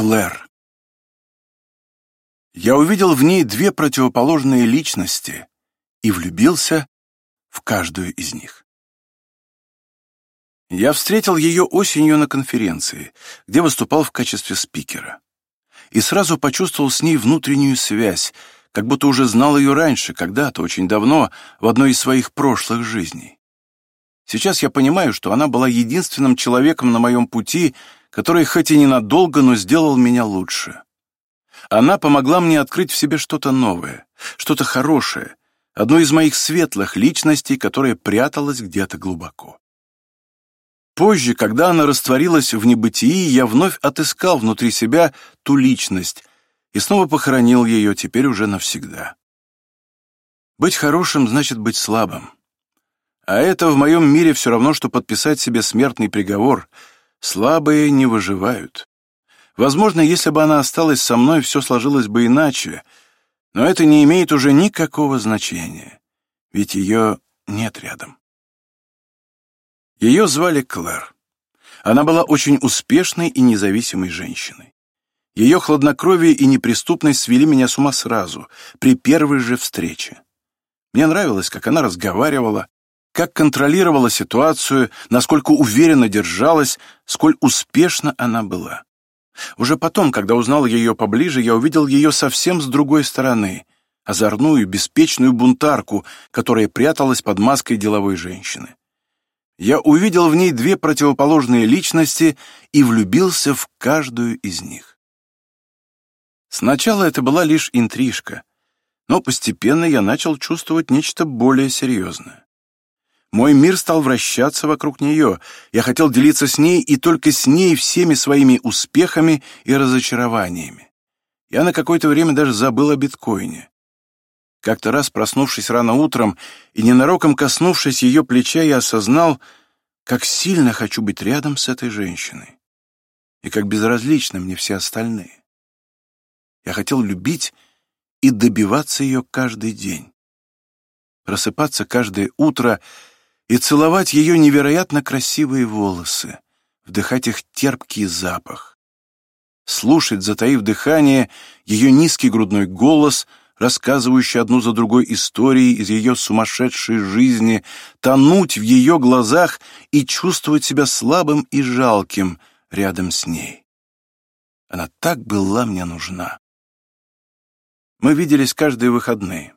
Клэр. Я увидел в ней две противоположные личности и влюбился в каждую из них. Я встретил ее осенью на конференции, где выступал в качестве спикера. И сразу почувствовал с ней внутреннюю связь, как будто уже знал ее раньше, когда-то, очень давно, в одной из своих прошлых жизней. Сейчас я понимаю, что она была единственным человеком на моем пути, который хоть и ненадолго, но сделал меня лучше. Она помогла мне открыть в себе что-то новое, что-то хорошее, одну из моих светлых личностей, которая пряталась где-то глубоко. Позже, когда она растворилась в небытии, я вновь отыскал внутри себя ту личность и снова похоронил ее теперь уже навсегда. Быть хорошим значит быть слабым. А это в моем мире все равно, что подписать себе смертный приговор. Слабые не выживают. Возможно, если бы она осталась со мной, все сложилось бы иначе, но это не имеет уже никакого значения, ведь ее нет рядом. Ее звали Клэр. Она была очень успешной и независимой женщиной. Ее хладнокровие и неприступность свели меня с ума сразу, при первой же встрече. Мне нравилось, как она разговаривала, как контролировала ситуацию, насколько уверенно держалась, сколь успешна она была. Уже потом, когда узнал ее поближе, я увидел ее совсем с другой стороны, озорную, беспечную бунтарку, которая пряталась под маской деловой женщины я увидел в ней две противоположные личности и влюбился в каждую из них. Сначала это была лишь интрижка, но постепенно я начал чувствовать нечто более серьезное. Мой мир стал вращаться вокруг нее, я хотел делиться с ней и только с ней всеми своими успехами и разочарованиями. Я на какое-то время даже забыл о биткоине. Как-то раз, проснувшись рано утром и ненароком коснувшись ее плеча, я осознал, как сильно хочу быть рядом с этой женщиной и как безразличны мне все остальные. Я хотел любить и добиваться ее каждый день, просыпаться каждое утро и целовать ее невероятно красивые волосы, вдыхать их терпкий запах, слушать, затаив дыхание, ее низкий грудной голос — рассказывающей одну за другой истории из ее сумасшедшей жизни, тонуть в ее глазах и чувствовать себя слабым и жалким рядом с ней. Она так была мне нужна. Мы виделись каждые выходные.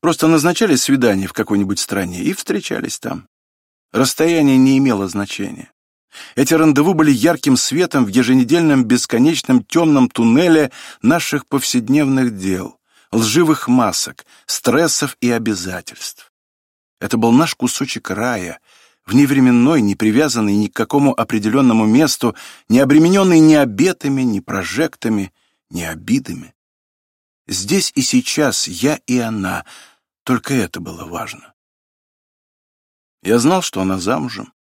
Просто назначали свидание в какой-нибудь стране и встречались там. Расстояние не имело значения. Эти рандеву были ярким светом в еженедельном бесконечном темном туннеле наших повседневных дел лживых масок, стрессов и обязательств. Это был наш кусочек рая, вневременной, не привязанный ни к какому определенному месту, не обремененный ни обетами, ни прожектами, ни обидами. Здесь и сейчас я и она, только это было важно. Я знал, что она замужем,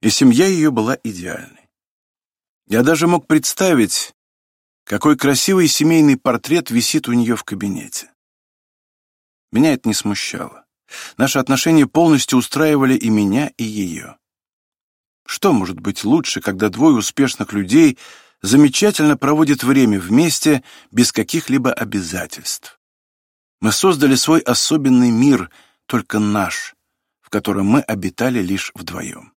и семья ее была идеальной. Я даже мог представить, какой красивый семейный портрет висит у нее в кабинете. Меня это не смущало. Наши отношения полностью устраивали и меня, и ее. Что может быть лучше, когда двое успешных людей замечательно проводят время вместе без каких-либо обязательств? Мы создали свой особенный мир, только наш, в котором мы обитали лишь вдвоем.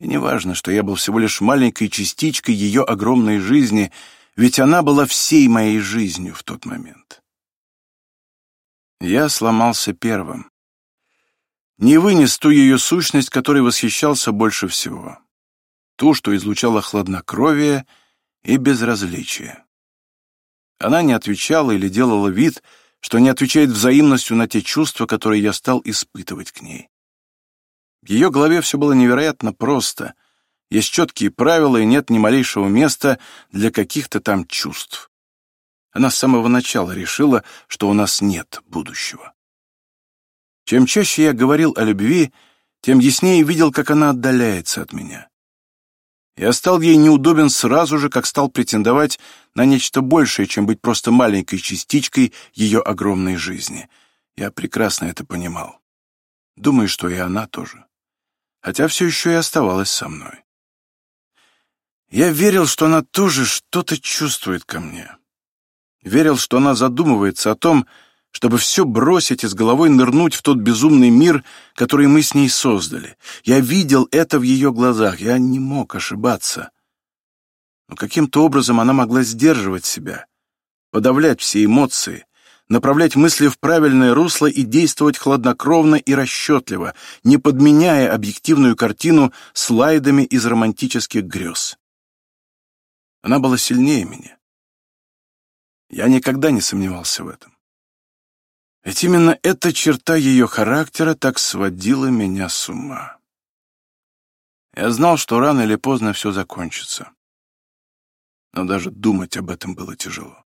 И неважно, что я был всего лишь маленькой частичкой ее огромной жизни — ведь она была всей моей жизнью в тот момент. Я сломался первым. Не вынес ту ее сущность, которой восхищался больше всего. Ту, что излучала хладнокровие и безразличие. Она не отвечала или делала вид, что не отвечает взаимностью на те чувства, которые я стал испытывать к ней. В ее голове все было невероятно просто, есть четкие правила и нет ни малейшего места для каких-то там чувств. Она с самого начала решила, что у нас нет будущего. Чем чаще я говорил о любви, тем яснее видел, как она отдаляется от меня. Я стал ей неудобен сразу же, как стал претендовать на нечто большее, чем быть просто маленькой частичкой ее огромной жизни. Я прекрасно это понимал. Думаю, что и она тоже. Хотя все еще и оставалась со мной. Я верил, что она тоже что-то чувствует ко мне. Верил, что она задумывается о том, чтобы все бросить и с головой нырнуть в тот безумный мир, который мы с ней создали. Я видел это в ее глазах, я не мог ошибаться. Но каким-то образом она могла сдерживать себя, подавлять все эмоции, направлять мысли в правильное русло и действовать хладнокровно и расчетливо, не подменяя объективную картину слайдами из романтических грез. Она была сильнее меня. Я никогда не сомневался в этом. Ведь именно эта черта ее характера так сводила меня с ума. Я знал, что рано или поздно все закончится. Но даже думать об этом было тяжело.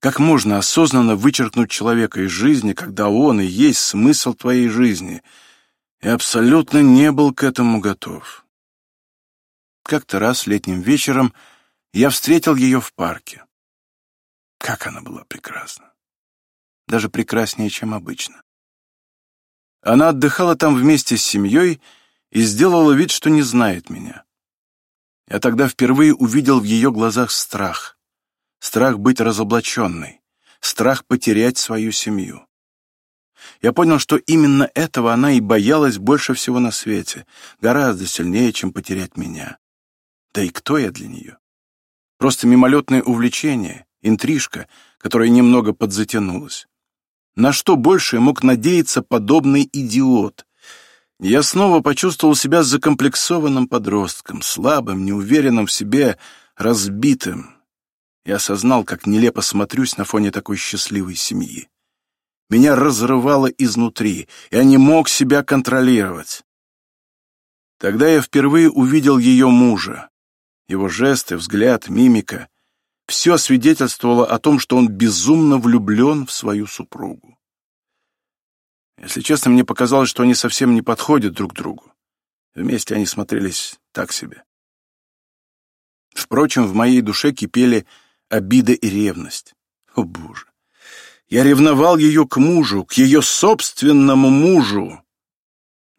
Как можно осознанно вычеркнуть человека из жизни, когда он и есть смысл твоей жизни? И абсолютно не был к этому готов. Как-то раз летним вечером я встретил ее в парке. Как она была прекрасна. Даже прекраснее, чем обычно. Она отдыхала там вместе с семьей и сделала вид, что не знает меня. Я тогда впервые увидел в ее глазах страх. Страх быть разоблаченной. Страх потерять свою семью. Я понял, что именно этого она и боялась больше всего на свете, гораздо сильнее, чем потерять меня. Да и кто я для нее? Просто мимолетное увлечение, интрижка, которая немного подзатянулась. На что больше мог надеяться подобный идиот? Я снова почувствовал себя закомплексованным подростком, слабым, неуверенным в себе, разбитым. Я осознал, как нелепо смотрюсь на фоне такой счастливой семьи. Меня разрывало изнутри, я не мог себя контролировать. Тогда я впервые увидел ее мужа, его жесты, взгляд, мимика — все свидетельствовало о том, что он безумно влюблен в свою супругу. Если честно, мне показалось, что они совсем не подходят друг другу. Вместе они смотрелись так себе. Впрочем, в моей душе кипели обида и ревность. О, Боже! Я ревновал ее к мужу, к ее собственному мужу.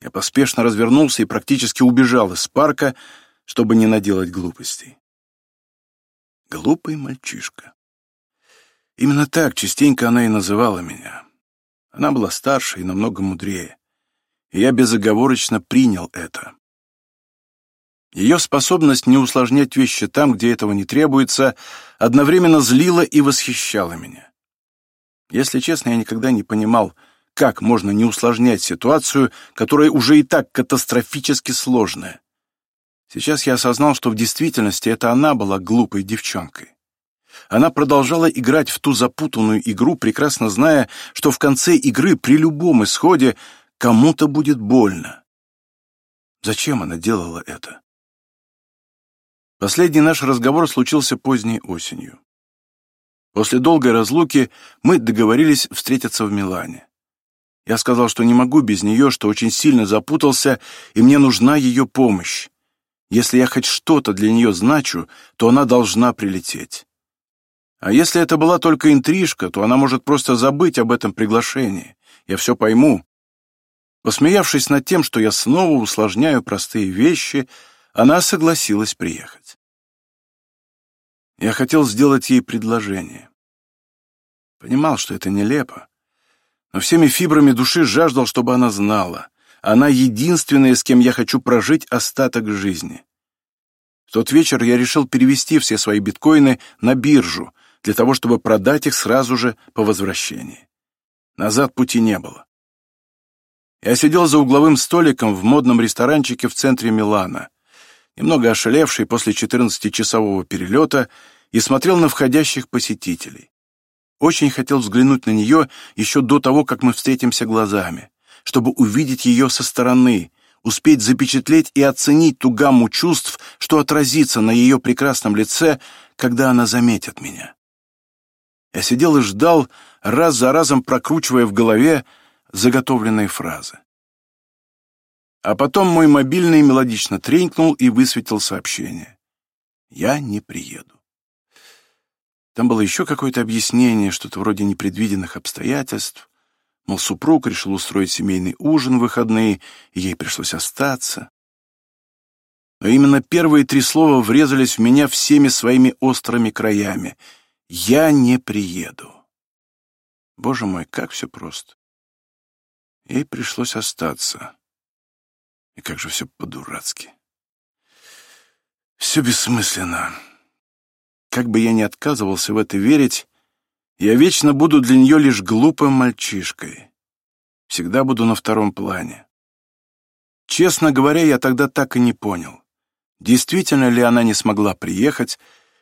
Я поспешно развернулся и практически убежал из парка, чтобы не наделать глупостей. Глупый мальчишка. Именно так частенько она и называла меня. Она была старше и намного мудрее. И я безоговорочно принял это. Ее способность не усложнять вещи там, где этого не требуется, одновременно злила и восхищала меня. Если честно, я никогда не понимал, как можно не усложнять ситуацию, которая уже и так катастрофически сложная. Сейчас я осознал, что в действительности это она была глупой девчонкой. Она продолжала играть в ту запутанную игру, прекрасно зная, что в конце игры при любом исходе кому-то будет больно. Зачем она делала это? Последний наш разговор случился поздней осенью. После долгой разлуки мы договорились встретиться в Милане. Я сказал, что не могу без нее, что очень сильно запутался, и мне нужна ее помощь. Если я хоть что-то для нее значу, то она должна прилететь. А если это была только интрижка, то она может просто забыть об этом приглашении. Я все пойму. Посмеявшись над тем, что я снова усложняю простые вещи, она согласилась приехать. Я хотел сделать ей предложение. Понимал, что это нелепо, но всеми фибрами души жаждал, чтобы она знала. Она единственная, с кем я хочу прожить остаток жизни. В тот вечер я решил перевести все свои биткоины на биржу, для того, чтобы продать их сразу же по возвращении. Назад пути не было. Я сидел за угловым столиком в модном ресторанчике в центре Милана, немного ошалевший после 14-часового перелета, и смотрел на входящих посетителей. Очень хотел взглянуть на нее еще до того, как мы встретимся глазами чтобы увидеть ее со стороны, успеть запечатлеть и оценить ту гамму чувств, что отразится на ее прекрасном лице, когда она заметит меня. Я сидел и ждал, раз за разом прокручивая в голове заготовленные фразы. А потом мой мобильный мелодично тренькнул и высветил сообщение. «Я не приеду». Там было еще какое-то объяснение, что-то вроде непредвиденных обстоятельств, Мол, супруг решил устроить семейный ужин в выходные, и ей пришлось остаться. но именно первые три слова врезались в меня всеми своими острыми краями. «Я не приеду». Боже мой, как все просто. Ей пришлось остаться. И как же все по-дурацки. Все бессмысленно. Как бы я ни отказывался в это верить, я вечно буду для нее лишь глупым мальчишкой. Всегда буду на втором плане. Честно говоря, я тогда так и не понял, действительно ли она не смогла приехать,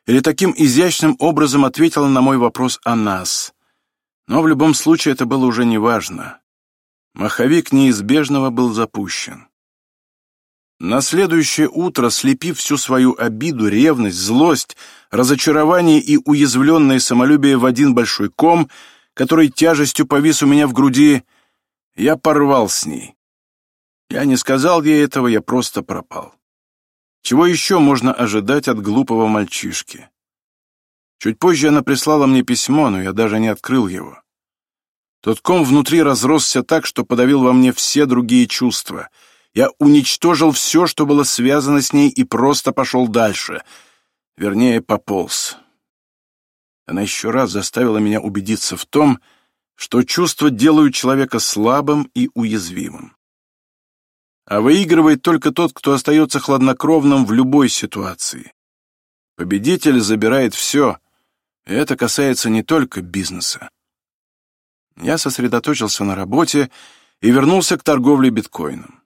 или таким изящным образом ответила на мой вопрос о нас. Но в любом случае это было уже неважно. Маховик неизбежного был запущен. На следующее утро, слепив всю свою обиду, ревность, злость, разочарование и уязвленное самолюбие в один большой ком, который тяжестью повис у меня в груди, я порвал с ней. Я не сказал ей этого, я просто пропал. Чего еще можно ожидать от глупого мальчишки? Чуть позже она прислала мне письмо, но я даже не открыл его. Тот ком внутри разросся так, что подавил во мне все другие чувства — я уничтожил все, что было связано с ней, и просто пошел дальше. Вернее, пополз. Она еще раз заставила меня убедиться в том, что чувства делают человека слабым и уязвимым. А выигрывает только тот, кто остается хладнокровным в любой ситуации. Победитель забирает все, и это касается не только бизнеса. Я сосредоточился на работе и вернулся к торговле биткоином.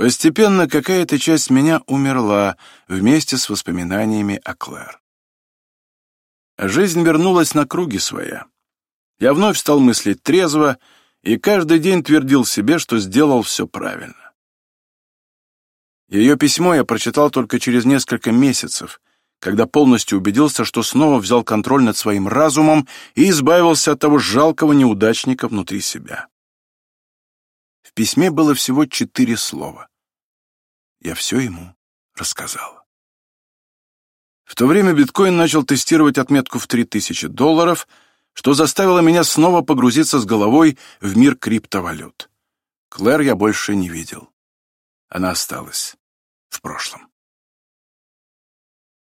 Постепенно какая-то часть меня умерла вместе с воспоминаниями о Клэр. Жизнь вернулась на круги своя. Я вновь стал мыслить трезво и каждый день твердил себе, что сделал все правильно. Ее письмо я прочитал только через несколько месяцев, когда полностью убедился, что снова взял контроль над своим разумом и избавился от того жалкого неудачника внутри себя. В письме было всего четыре слова я все ему рассказала. В то время биткоин начал тестировать отметку в 3000 долларов, что заставило меня снова погрузиться с головой в мир криптовалют. Клэр я больше не видел. Она осталась в прошлом.